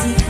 see